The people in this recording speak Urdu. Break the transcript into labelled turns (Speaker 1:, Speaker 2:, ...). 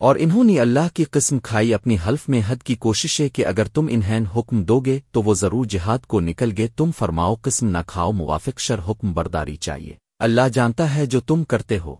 Speaker 1: اور انہوں نے اللہ کی قسم کھائی اپنی حلف میں حد کی کوشش ہے کہ اگر تم انہین حکم دو گے تو وہ ضرور جہاد کو نکل گے تم فرماؤ قسم نہ کھاؤ، موافق شر حکم برداری چاہیے۔ اللہ جانتا ہے جو تم کرتے ہو۔